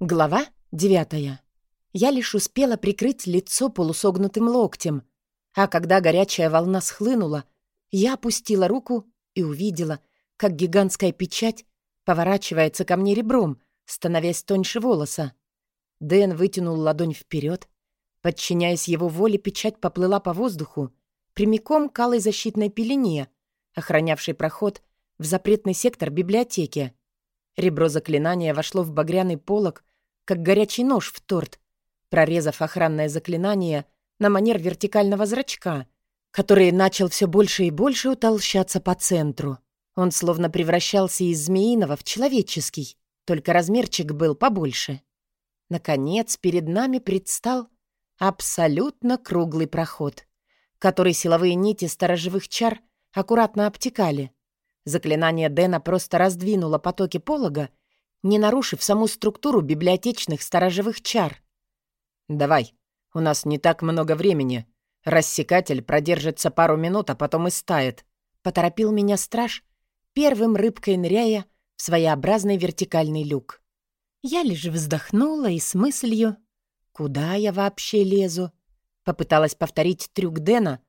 Глава девятая. Я лишь успела прикрыть лицо полусогнутым локтем, а когда горячая волна схлынула, я опустила руку и увидела, как гигантская печать поворачивается ко мне ребром, становясь тоньше волоса. Дэн вытянул ладонь вперед. Подчиняясь его воле, печать поплыла по воздуху, прямиком к алой защитной пелене, охранявшей проход в запретный сектор библиотеки. Ребро заклинания вошло в багряный полог, как горячий нож в торт, прорезав охранное заклинание на манер вертикального зрачка, который начал все больше и больше утолщаться по центру. Он словно превращался из змеиного в человеческий, только размерчик был побольше. Наконец, перед нами предстал абсолютно круглый проход, который силовые нити сторожевых чар аккуратно обтекали. Заклинание Дэна просто раздвинуло потоки полога, не нарушив саму структуру библиотечных сторожевых чар. «Давай, у нас не так много времени. Рассекатель продержится пару минут, а потом и стает», — поторопил меня страж, первым рыбкой ныряя в своеобразный вертикальный люк. Я лишь вздохнула и с мыслью «Куда я вообще лезу?» Попыталась повторить трюк Дэна,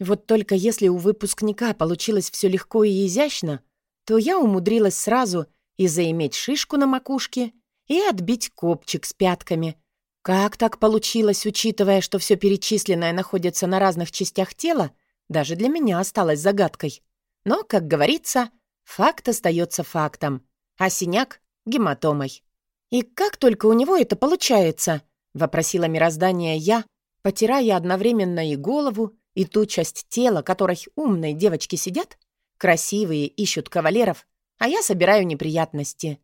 вот только если у выпускника получилось все легко и изящно, то я умудрилась сразу и заиметь шишку на макушке, и отбить копчик с пятками. Как так получилось, учитывая, что все перечисленное находится на разных частях тела, даже для меня осталось загадкой. Но, как говорится, факт остается фактом, а синяк — гематомой. «И как только у него это получается?» — вопросила мироздание я, потирая одновременно и голову, и ту часть тела, которой умные девочки сидят, красивые ищут кавалеров, а я собираю неприятности.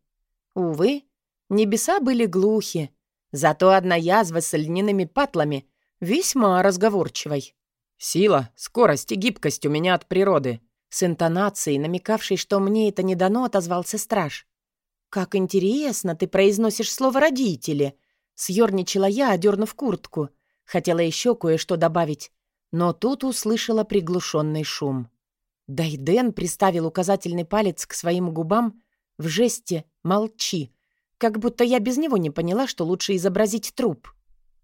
Увы, небеса были глухи, зато одна язва с льняными патлами весьма разговорчивой. «Сила, скорость и гибкость у меня от природы», с интонацией, намекавшей, что мне это не дано, отозвался страж. «Как интересно ты произносишь слово «родители», — съёрничала я, одернув куртку. Хотела еще кое-что добавить, но тут услышала приглушенный шум. Дайден приставил указательный палец к своим губам в жесте «молчи», как будто я без него не поняла, что лучше изобразить труп.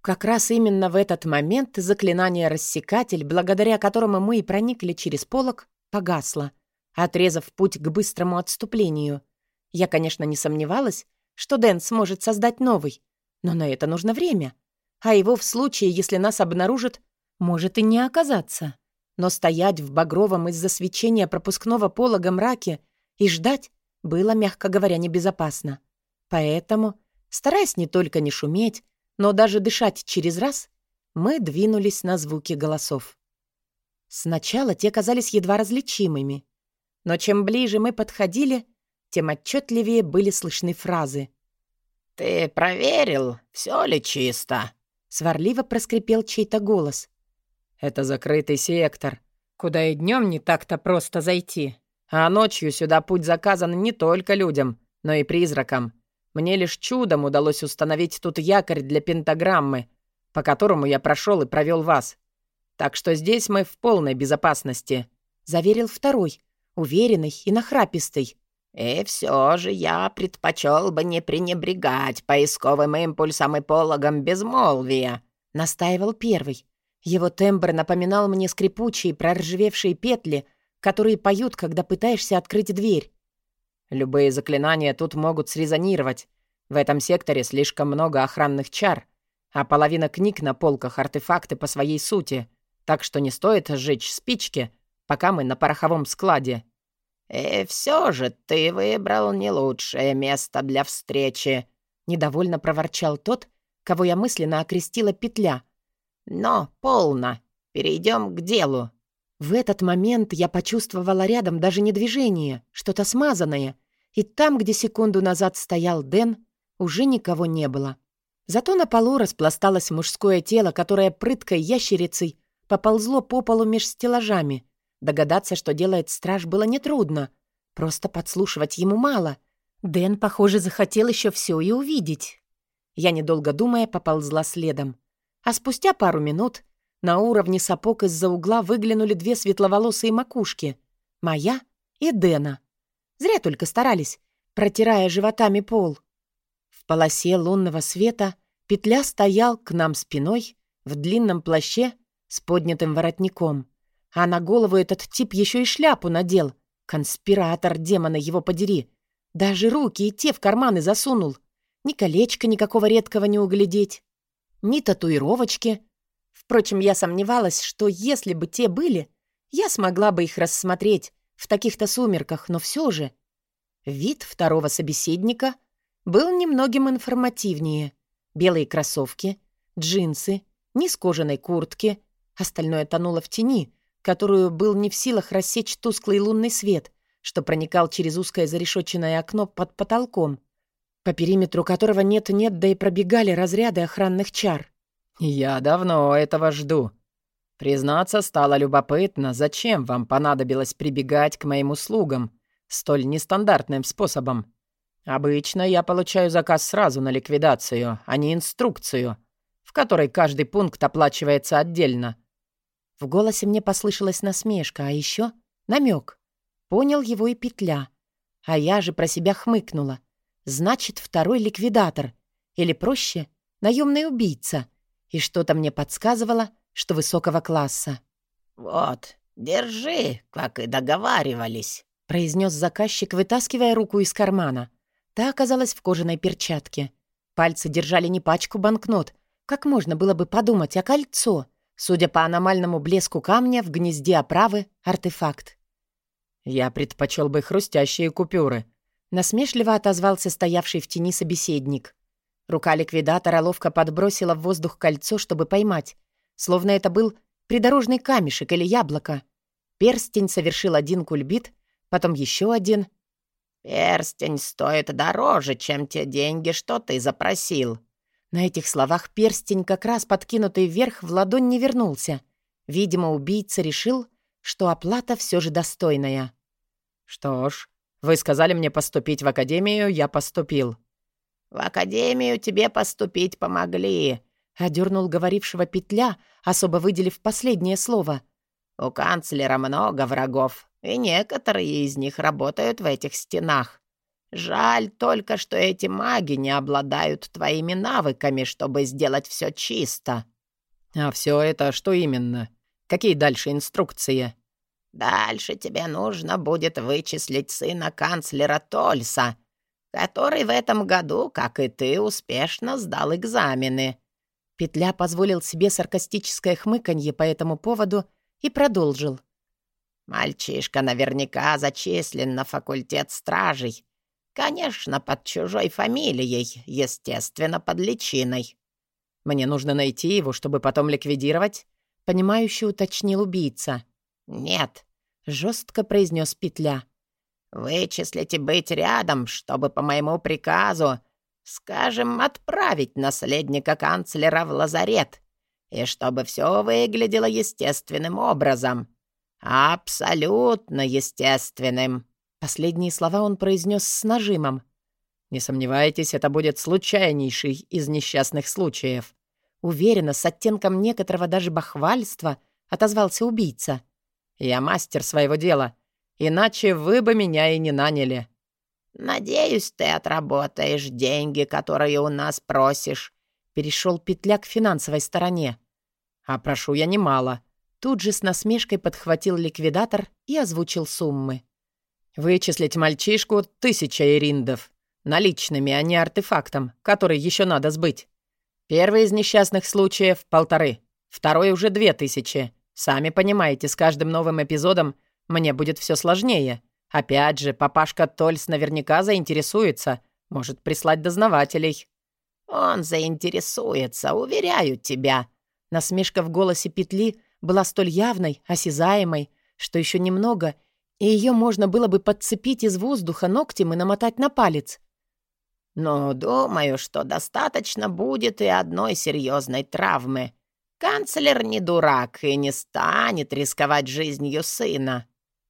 Как раз именно в этот момент заклинание «Рассекатель», благодаря которому мы и проникли через полок, погасло, отрезав путь к быстрому отступлению. Я, конечно, не сомневалась, что Дэн сможет создать новый, но на это нужно время. А его в случае, если нас обнаружат, может и не оказаться. Но стоять в багровом из-за свечения пропускного полога мраке и ждать было, мягко говоря, небезопасно. Поэтому, стараясь не только не шуметь, но даже дышать через раз, мы двинулись на звуки голосов. Сначала те казались едва различимыми, но чем ближе мы подходили, тем отчетливее были слышны фразы. «Ты проверил, все ли чисто?» Сварливо проскрипел чей-то голос. Это закрытый сектор, куда и днем не так-то просто зайти. А ночью сюда путь заказан не только людям, но и призракам. Мне лишь чудом удалось установить тут якорь для пентаграммы, по которому я прошел и провел вас. Так что здесь мы в полной безопасности», — заверил второй, уверенный и нахрапистый. «И все же я предпочел бы не пренебрегать поисковым импульсом и пологом безмолвия», — настаивал первый. Его тембр напоминал мне скрипучие, проржавевшие петли, которые поют, когда пытаешься открыть дверь. Любые заклинания тут могут срезонировать. В этом секторе слишком много охранных чар, а половина книг на полках — артефакты по своей сути, так что не стоит сжечь спички, пока мы на пороховом складе. «И все же ты выбрал не лучшее место для встречи», — недовольно проворчал тот, кого я мысленно окрестила петля, но полно. Перейдем к делу». В этот момент я почувствовала рядом даже не движение, что-то смазанное, и там, где секунду назад стоял Дэн, уже никого не было. Зато на полу распласталось мужское тело, которое прыткой ящерицей поползло по полу меж стеллажами. Догадаться, что делает страж, было нетрудно. Просто подслушивать ему мало. Дэн, похоже, захотел еще все и увидеть. Я, недолго думая, поползла следом. А спустя пару минут на уровне сапог из-за угла выглянули две светловолосые макушки. Моя и Дэна. Зря только старались, протирая животами пол. «В полосе лунного света петля стоял к нам спиной в длинном плаще с поднятым воротником. А на голову этот тип еще и шляпу надел. Конспиратор, демона его подери. Даже руки и те в карманы засунул. Ни колечка никакого редкого не углядеть, ни татуировочки. Впрочем, я сомневалась, что если бы те были, я смогла бы их рассмотреть в таких-то сумерках, но все же... Вид второго собеседника был немногим информативнее. Белые кроссовки, джинсы, низ кожаной куртки. Остальное тонуло в тени, которую был не в силах рассечь тусклый лунный свет, что проникал через узкое зарешоченное окно под потолком, по периметру которого нет-нет, да и пробегали разряды охранных чар. «Я давно этого жду. Признаться, стало любопытно, зачем вам понадобилось прибегать к моим услугам столь нестандартным способом. Обычно я получаю заказ сразу на ликвидацию, а не инструкцию, в которой каждый пункт оплачивается отдельно». В голосе мне послышалась насмешка, а еще намек. Понял его и петля. А я же про себя хмыкнула. Значит, второй ликвидатор. Или проще, наемный убийца. И что-то мне подсказывало, что высокого класса. «Вот, держи, как и договаривались», — произнес заказчик, вытаскивая руку из кармана. Та оказалась в кожаной перчатке. Пальцы держали не пачку банкнот. Как можно было бы подумать, а кольцо? Судя по аномальному блеску камня, в гнезде оправы — артефакт. «Я предпочел бы хрустящие купюры», — насмешливо отозвался стоявший в тени собеседник. Рука ликвидатора ловко подбросила в воздух кольцо, чтобы поймать, словно это был придорожный камешек или яблоко. Перстень совершил один кульбит, потом еще один. «Перстень стоит дороже, чем те деньги, что ты запросил». На этих словах перстень, как раз подкинутый вверх, в ладонь не вернулся. Видимо, убийца решил, что оплата все же достойная. «Что ж, вы сказали мне поступить в академию, я поступил». «В академию тебе поступить помогли», — одернул говорившего петля, особо выделив последнее слово. «У канцлера много врагов, и некоторые из них работают в этих стенах. Жаль только, что эти маги не обладают твоими навыками, чтобы сделать все чисто». «А все это что именно? Какие дальше инструкции?» Дальше тебе нужно будет вычислить сына канцлера Тольса, который в этом году, как и ты, успешно сдал экзамены». Петля позволил себе саркастическое хмыканье по этому поводу и продолжил. «Мальчишка наверняка зачислен на факультет стражей. Конечно, под чужой фамилией, естественно, под личиной». «Мне нужно найти его, чтобы потом ликвидировать?» — понимающе уточнил убийца. «Нет, жестко произнес Петля. «Вычислите быть рядом, чтобы по моему приказу, скажем, отправить наследника канцлера в лазарет, и чтобы все выглядело естественным образом. Абсолютно естественным». Последние слова он произнес с нажимом. «Не сомневайтесь, это будет случайнейший из несчастных случаев». Уверенно, с оттенком некоторого даже бахвальства, отозвался убийца. Я мастер своего дела. Иначе вы бы меня и не наняли». «Надеюсь, ты отработаешь деньги, которые у нас просишь», — перешел петля к финансовой стороне. «А прошу я немало». Тут же с насмешкой подхватил ликвидатор и озвучил суммы. «Вычислить мальчишку — тысяча эриндов. Наличными, а не артефактом, который еще надо сбыть. Первый из несчастных случаев — полторы. Второй уже две тысячи. Сами понимаете, с каждым новым эпизодом мне будет все сложнее. Опять же, папашка Тольс наверняка заинтересуется, может прислать дознавателей». «Он заинтересуется, уверяю тебя». Насмешка в голосе петли была столь явной, осязаемой, что еще немного, и ее можно было бы подцепить из воздуха ногтем и намотать на палец. «Но думаю, что достаточно будет и одной серьезной травмы. Канцлер не дурак и не станет рисковать жизнью сына.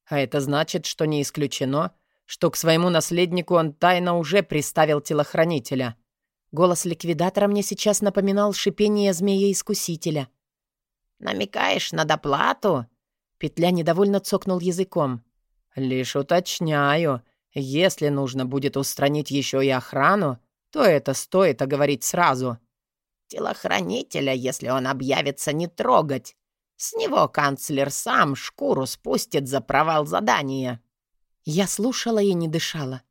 А это значит, что не исключено, что к своему наследнику он тайно уже приставил телохранителя. Голос ликвидатора мне сейчас напоминал шипение змея-искусителя. «Намекаешь на доплату?» Петля недовольно цокнул языком. «Лишь уточняю, если нужно будет устранить еще и охрану, то это стоит оговорить сразу. Телохранителя, если он объявится, не трогать. С него канцлер сам шкуру спустит за провал задания. Я слушала и не дышала.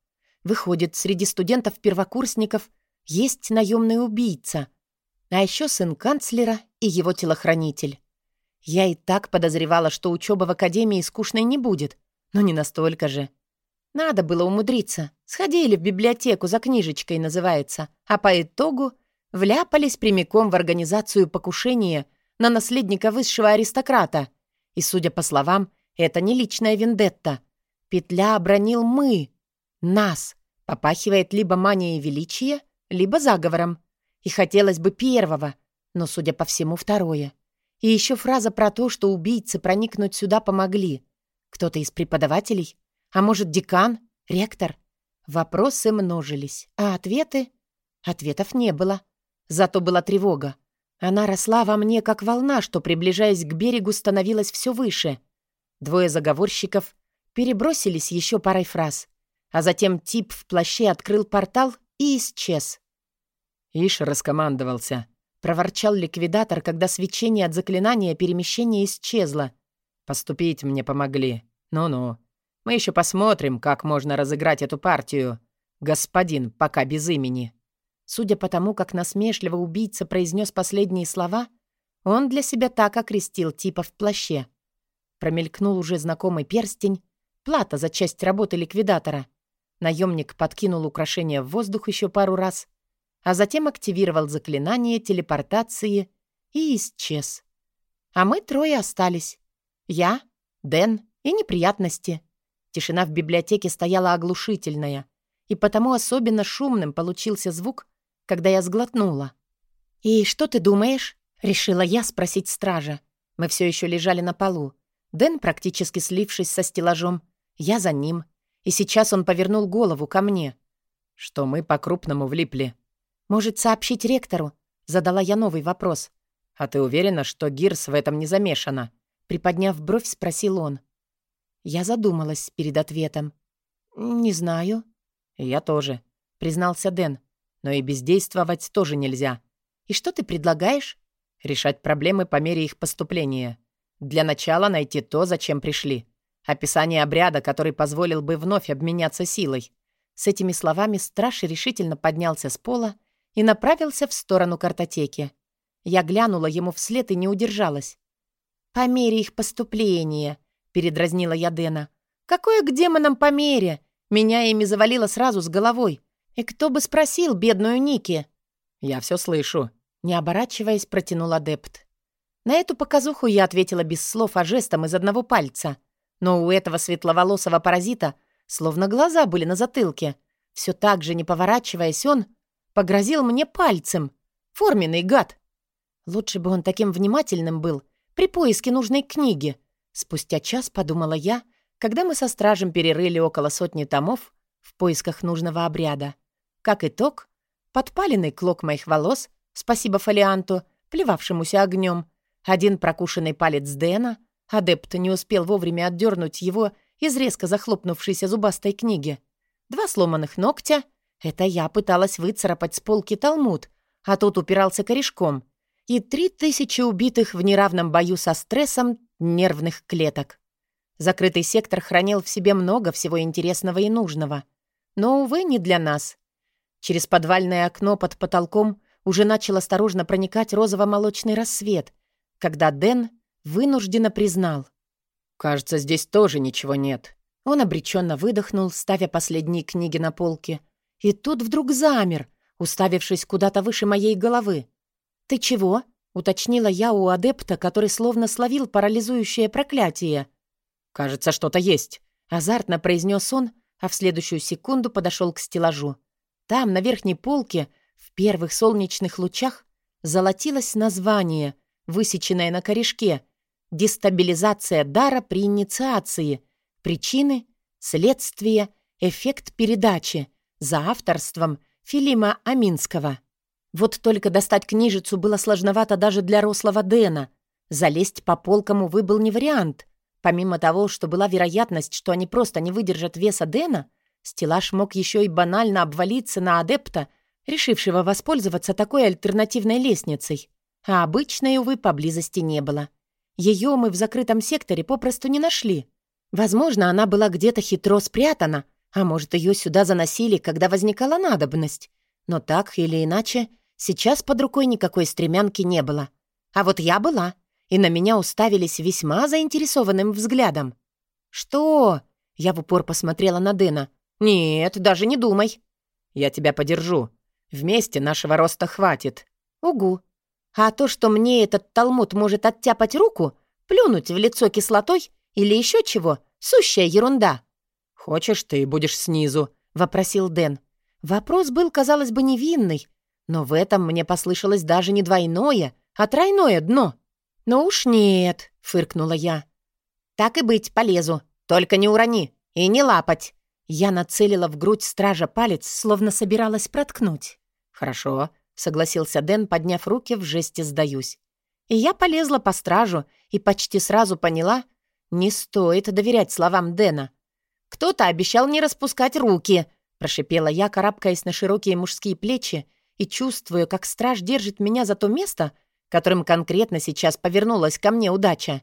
Выходит, среди студентов-первокурсников есть наемный убийца, а еще сын канцлера и его телохранитель. Я и так подозревала, что учеба в академии скучной не будет, но не настолько же. Надо было умудриться. Сходили в библиотеку за книжечкой, называется, а по итогу вляпались прямиком в организацию покушения на наследника высшего аристократа. И, судя по словам, это не личная вендетта. Петля обронил мы, нас. Попахивает либо манией величия, либо заговором. И хотелось бы первого, но, судя по всему, второе. И еще фраза про то, что убийцы проникнуть сюда помогли. Кто-то из преподавателей? А может, декан? Ректор? Вопросы множились, а ответы? Ответов не было. Зато была тревога. Она росла во мне, как волна, что, приближаясь к берегу, становилась все выше. Двое заговорщиков перебросились еще парой фраз. А затем тип в плаще открыл портал и исчез. Иш раскомандовался. Проворчал ликвидатор, когда свечение от заклинания перемещения исчезло. «Поступить мне помогли. Ну-ну. Мы еще посмотрим, как можно разыграть эту партию. Господин, пока без имени». Судя по тому, как насмешливо убийца произнес последние слова, он для себя так окрестил типа в плаще. Промелькнул уже знакомый перстень, плата за часть работы ликвидатора. Наемник подкинул украшение в воздух еще пару раз, а затем активировал заклинание телепортации и исчез. А мы трое остались. Я, Дэн и неприятности. Тишина в библиотеке стояла оглушительная, и потому особенно шумным получился звук, когда я сглотнула. «И что ты думаешь?» — решила я спросить стража. Мы все еще лежали на полу. Дэн, практически слившись со стеллажом, я за ним. И сейчас он повернул голову ко мне. «Что мы по-крупному влипли», «Может, сообщить ректору?» — задала я новый вопрос. «А ты уверена, что Гирс в этом не замешана?» Приподняв бровь, спросил он. Я задумалась перед ответом. «Не знаю». «Я тоже», — признался Дэн. «Но и бездействовать тоже нельзя». «И что ты предлагаешь?» «Решать проблемы по мере их поступления. Для начала найти то, зачем пришли. Описание обряда, который позволил бы вновь обменяться силой». С этими словами страж решительно поднялся с пола и направился в сторону картотеки. Я глянула ему вслед и не удержалась. «По мере их поступления», — передразнила я Дэна. «Какое к демонам по мере? Меня ими завалило сразу с головой. И кто бы спросил бедную Ники?» «Я все слышу», — не оборачиваясь, протянул адепт. На эту показуху я ответила без слов, а жестом из одного пальца. Но у этого светловолосого паразита словно глаза были на затылке. Все так же, не поворачиваясь, он Погрозил мне пальцем. Форменный гад. Лучше бы он таким внимательным был при поиске нужной книги. Спустя час подумала я, когда мы со стражем перерыли около сотни томов в поисках нужного обряда. Как итог, подпаленный клок моих волос, спасибо фолианту, плевавшемуся огнем, один прокушенный палец Дэна, адепт не успел вовремя отдернуть его из резко захлопнувшейся зубастой книги, два сломанных ногтя — это я пыталась выцарапать с полки талмуд, а тот упирался корешком. И три тысячи убитых в неравном бою со стрессом нервных клеток. Закрытый сектор хранил в себе много всего интересного и нужного. Но, увы, не для нас. Через подвальное окно под потолком уже начал осторожно проникать розово-молочный рассвет, когда Дэн вынужденно признал. «Кажется, здесь тоже ничего нет». Он обреченно выдохнул, ставя последние книги на полке — и тут вдруг замер, уставившись куда-то выше моей головы. «Ты чего?» — уточнила я у адепта, который словно словил парализующее проклятие. «Кажется, что-то есть», — азартно произнес он, а в следующую секунду подошел к стеллажу. Там, на верхней полке, в первых солнечных лучах, золотилось название, высеченное на корешке «Дестабилизация дара при инициации. Причины, следствие, эффект передачи» за авторством Филима Аминского. Вот только достать книжицу было сложновато даже для рослого Дэна. Залезть по полкам, увы, был не вариант. Помимо того, что была вероятность, что они просто не выдержат веса Дэна, стеллаж мог еще и банально обвалиться на адепта решившего воспользоваться такой альтернативной лестницей. А обычной, увы, поблизости не было. Ее мы в закрытом секторе попросту не нашли. Возможно, она была где-то хитро спрятана, а может, ее сюда заносили, когда возникала надобность. Но так или иначе, сейчас под рукой никакой стремянки не было. А вот я была, и на меня уставились весьма заинтересованным взглядом. «Что?» — я в упор посмотрела на Дэна. «Нет, даже не думай». «Я тебя подержу. Вместе нашего роста хватит». «Угу. А то, что мне этот талмуд может оттяпать руку, плюнуть в лицо кислотой или еще чего, сущая ерунда». «Хочешь, ты будешь снизу?» — вопросил Дэн. Вопрос был, казалось бы, невинный, но в этом мне послышалось даже не двойное, а тройное дно. «Ну уж нет», — фыркнула я. «Так и быть, полезу. Только не урони и не лапать». Я нацелила в грудь стража палец, словно собиралась проткнуть. «Хорошо», — согласился Дэн, подняв руки в жесте «сдаюсь». И я полезла по стражу и почти сразу поняла, не стоит доверять словам Дэна. «Кто-то обещал не распускать руки», — прошипела я, карабкаясь на широкие мужские плечи и чувствую, как страж держит меня за то место, которым конкретно сейчас повернулась ко мне удача.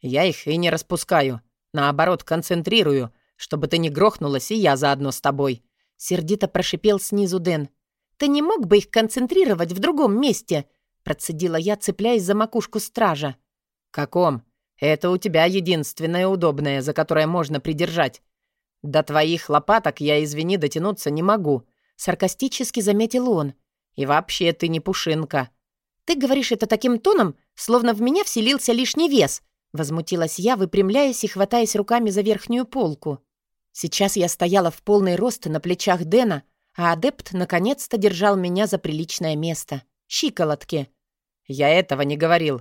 «Я их и не распускаю. Наоборот, концентрирую, чтобы ты не грохнулась, и я заодно с тобой», — сердито прошипел снизу Дэн. «Ты не мог бы их концентрировать в другом месте?» — процедила я, цепляясь за макушку стража. «Каком? Это у тебя единственное удобное, за которое можно придержать. До твоих лопаток я, извини, дотянуться не могу», — саркастически заметил он. «И вообще ты не пушинка». «Ты говоришь это таким тоном, словно в меня вселился лишний вес», — возмутилась я, выпрямляясь и хватаясь руками за верхнюю полку. Сейчас я стояла в полный рост на плечах Дэна, а адепт наконец-то держал меня за приличное место. Щиколотки. Я этого не говорил.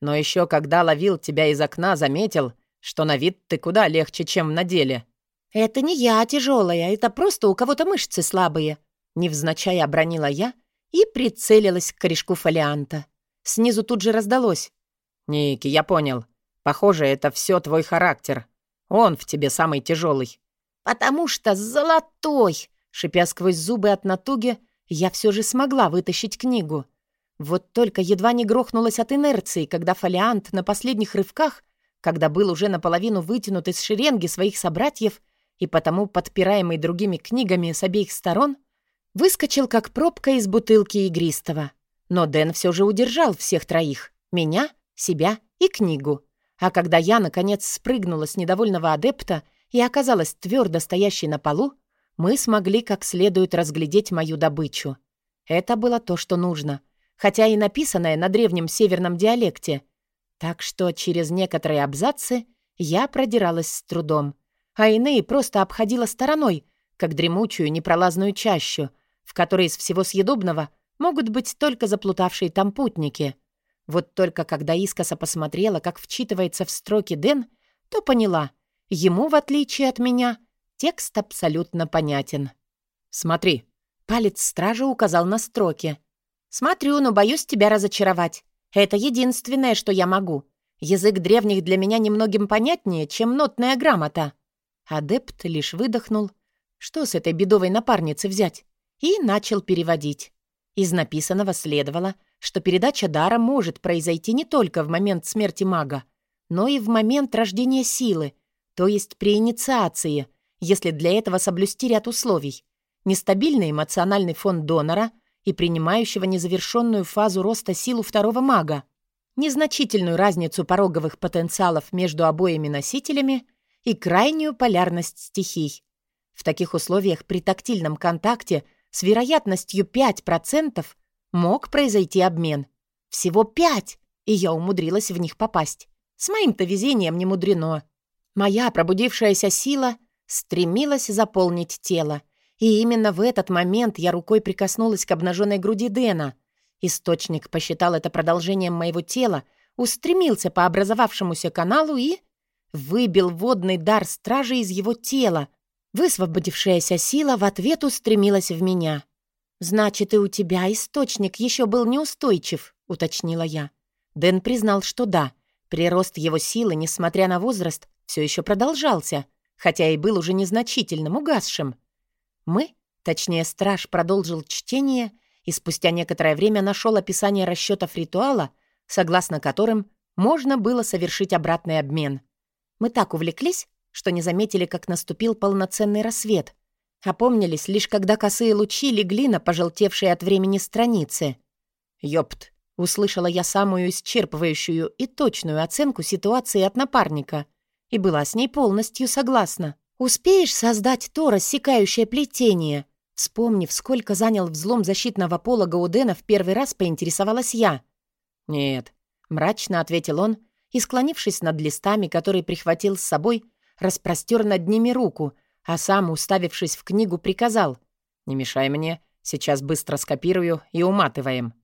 Но еще когда ловил тебя из окна, заметил, что на вид ты куда легче, чем на деле. Это не я тяжелая, это просто у кого-то мышцы слабые. Невзначай обронила я и прицелилась к корешку фолианта. Снизу тут же раздалось. «Ники, я понял. Похоже, это все твой характер. Он в тебе самый тяжелый. «Потому что золотой!» Шипя сквозь зубы от натуги, я все же смогла вытащить книгу. Вот только едва не грохнулась от инерции, когда фолиант на последних рывках, когда был уже наполовину вытянут из шеренги своих собратьев и потому подпираемый другими книгами с обеих сторон, выскочил как пробка из бутылки игристого. Но Дэн все же удержал всех троих — меня, себя и книгу. А когда я, наконец, спрыгнула с недовольного адепта и оказалась твердо стоящей на полу, мы смогли как следует разглядеть мою добычу. Это было то, что нужно, хотя и написанное на древнем северном диалекте. Так что через некоторые абзацы я продиралась с трудом, а иные просто обходила стороной, как дремучую непролазную чащу, в которой из всего съедобного могут быть только заплутавшие там путники. Вот только когда искоса посмотрела, как вчитывается в строки Дэн, то поняла, ему, в отличие от меня, Текст абсолютно понятен. «Смотри». Палец стража указал на строки. «Смотрю, но боюсь тебя разочаровать. Это единственное, что я могу. Язык древних для меня немногим понятнее, чем нотная грамота». Адепт лишь выдохнул. Что с этой бедовой напарницей взять? И начал переводить. Из написанного следовало, что передача дара может произойти не только в момент смерти мага, но и в момент рождения силы, то есть при инициации, если для этого соблюсти ряд условий. Нестабильный эмоциональный фон донора и принимающего незавершенную фазу роста силу второго мага, незначительную разницу пороговых потенциалов между обоими носителями и крайнюю полярность стихий. В таких условиях при тактильном контакте с вероятностью 5% мог произойти обмен. Всего 5, и я умудрилась в них попасть. С моим-то везением не мудрено. Моя пробудившаяся сила стремилась заполнить тело. И именно в этот момент я рукой прикоснулась к обнаженной груди Дэна. Источник посчитал это продолжением моего тела, устремился по образовавшемуся каналу и... выбил водный дар стражи из его тела. Высвободившаяся сила в ответ устремилась в меня. «Значит, и у тебя источник еще был неустойчив», — уточнила я. Дэн признал, что да. Прирост его силы, несмотря на возраст, все еще продолжался — хотя и был уже незначительным, угасшим. Мы Точнее, страж продолжил чтение и спустя некоторое время нашел описание расчетов ритуала, согласно которым можно было совершить обратный обмен. Мы так увлеклись, что не заметили, как наступил полноценный рассвет. Опомнились лишь когда косые лучи легли на пожелтевшие от времени страницы. «Ёпт!» — услышала я самую исчерпывающую и точную оценку ситуации от напарника и была с ней полностью согласна. «Успеешь создать то рассекающее плетение?» Вспомнив, сколько занял взлом защитного пола Гаудена, в первый раз поинтересовалась я. «Нет», — мрачно ответил он, и, склонившись над листами, которые прихватил с собой, распростер над ними руку, а сам, уставившись в книгу, приказал. «Не мешай мне, сейчас быстро скопирую и уматываем».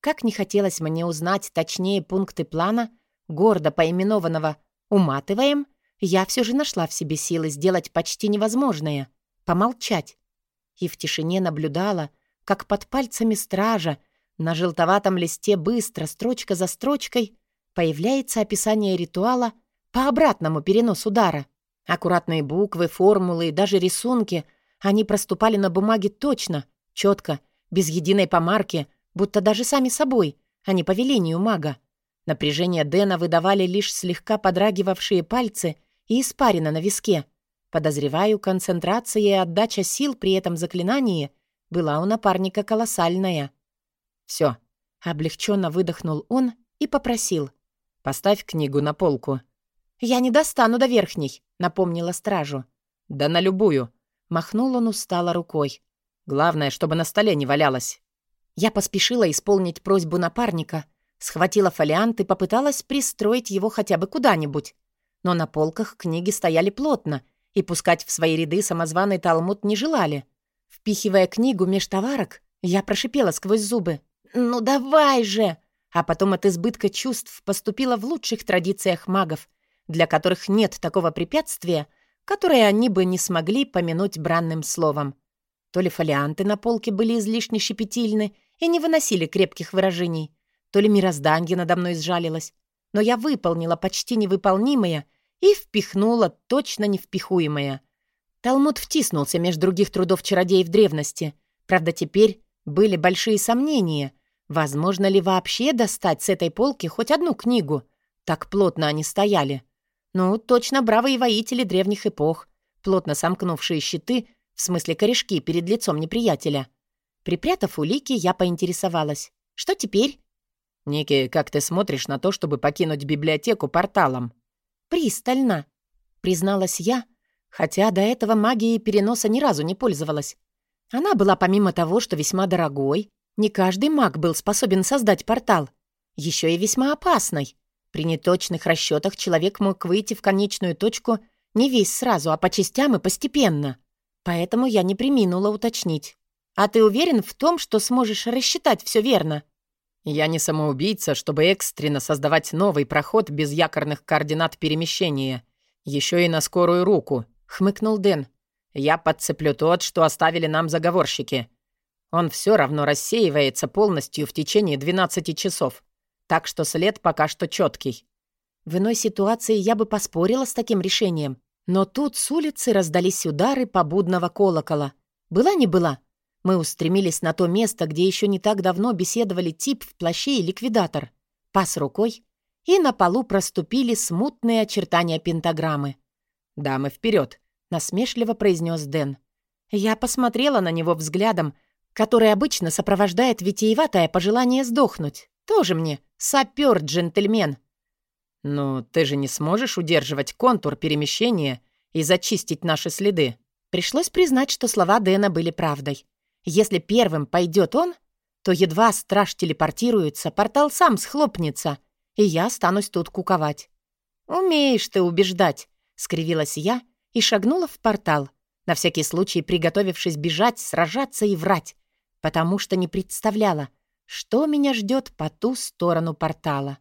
Как не хотелось мне узнать точнее пункты плана, гордо поименованного «уматываем», я все же нашла в себе силы сделать почти невозможное — помолчать. И в тишине наблюдала, как под пальцами стража на желтоватом листе быстро, строчка за строчкой, появляется описание ритуала по обратному переносу удара. Аккуратные буквы, формулы и даже рисунки, они проступали на бумаге точно, четко, без единой помарки, будто даже сами собой, а не по велению мага. Напряжение Дэна выдавали лишь слегка подрагивавшие пальцы и испарина на виске. Подозреваю, концентрация и отдача сил при этом заклинании была у напарника колоссальная. Все. Облегченно выдохнул он и попросил. «Поставь книгу на полку». «Я не достану до верхней», — напомнила стражу. «Да на любую». Махнул он устало рукой. «Главное, чтобы на столе не валялось». Я поспешила исполнить просьбу напарника, схватила фолиант и попыталась пристроить его хотя бы куда-нибудь но на полках книги стояли плотно, и пускать в свои ряды самозваный талмуд не желали. Впихивая книгу меж товарок, я прошипела сквозь зубы. «Ну давай же!» А потом от избытка чувств поступила в лучших традициях магов, для которых нет такого препятствия, которое они бы не смогли помянуть бранным словом. То ли фолианты на полке были излишне щепетильны и не выносили крепких выражений, то ли мирозданье надо мной сжалилось, но я выполнила почти невыполнимое — и впихнула точно невпихуемое. Талмуд втиснулся между других трудов чародеев древности. Правда, теперь были большие сомнения, возможно ли вообще достать с этой полки хоть одну книгу. Так плотно они стояли. Ну, точно бравые воители древних эпох, плотно сомкнувшие щиты, в смысле корешки, перед лицом неприятеля. Припрятав улики, я поинтересовалась. «Что теперь?» «Ники, как ты смотришь на то, чтобы покинуть библиотеку порталом?» «Пристально», — призналась я, хотя до этого магией переноса ни разу не пользовалась. Она была помимо того, что весьма дорогой, не каждый маг был способен создать портал, еще и весьма опасной. При неточных расчетах человек мог выйти в конечную точку не весь сразу, а по частям и постепенно. Поэтому я не приминула уточнить. «А ты уверен в том, что сможешь рассчитать все верно?» Я не самоубийца, чтобы экстренно создавать новый проход без якорных координат перемещения. Еще и на скорую руку», — хмыкнул Дэн. «Я подцеплю тот, что оставили нам заговорщики. Он все равно рассеивается полностью в течение 12 часов, так что след пока что четкий. В иной ситуации я бы поспорила с таким решением, но тут с улицы раздались удары побудного колокола. Была не была, мы устремились на то место, где еще не так давно беседовали тип в плаще и ликвидатор. Пас рукой, и на полу проступили смутные очертания пентаграммы. «Дамы, вперед! насмешливо произнес Дэн. Я посмотрела на него взглядом, который обычно сопровождает витиеватое пожелание сдохнуть. Тоже мне сапер джентльмен «Ну, ты же не сможешь удерживать контур перемещения и зачистить наши следы?» Пришлось признать, что слова Дэна были правдой. Если первым пойдет он, то едва страж телепортируется, портал сам схлопнется, и я останусь тут куковать. «Умеешь ты убеждать», — скривилась я и шагнула в портал, на всякий случай приготовившись бежать, сражаться и врать, потому что не представляла, что меня ждет по ту сторону портала.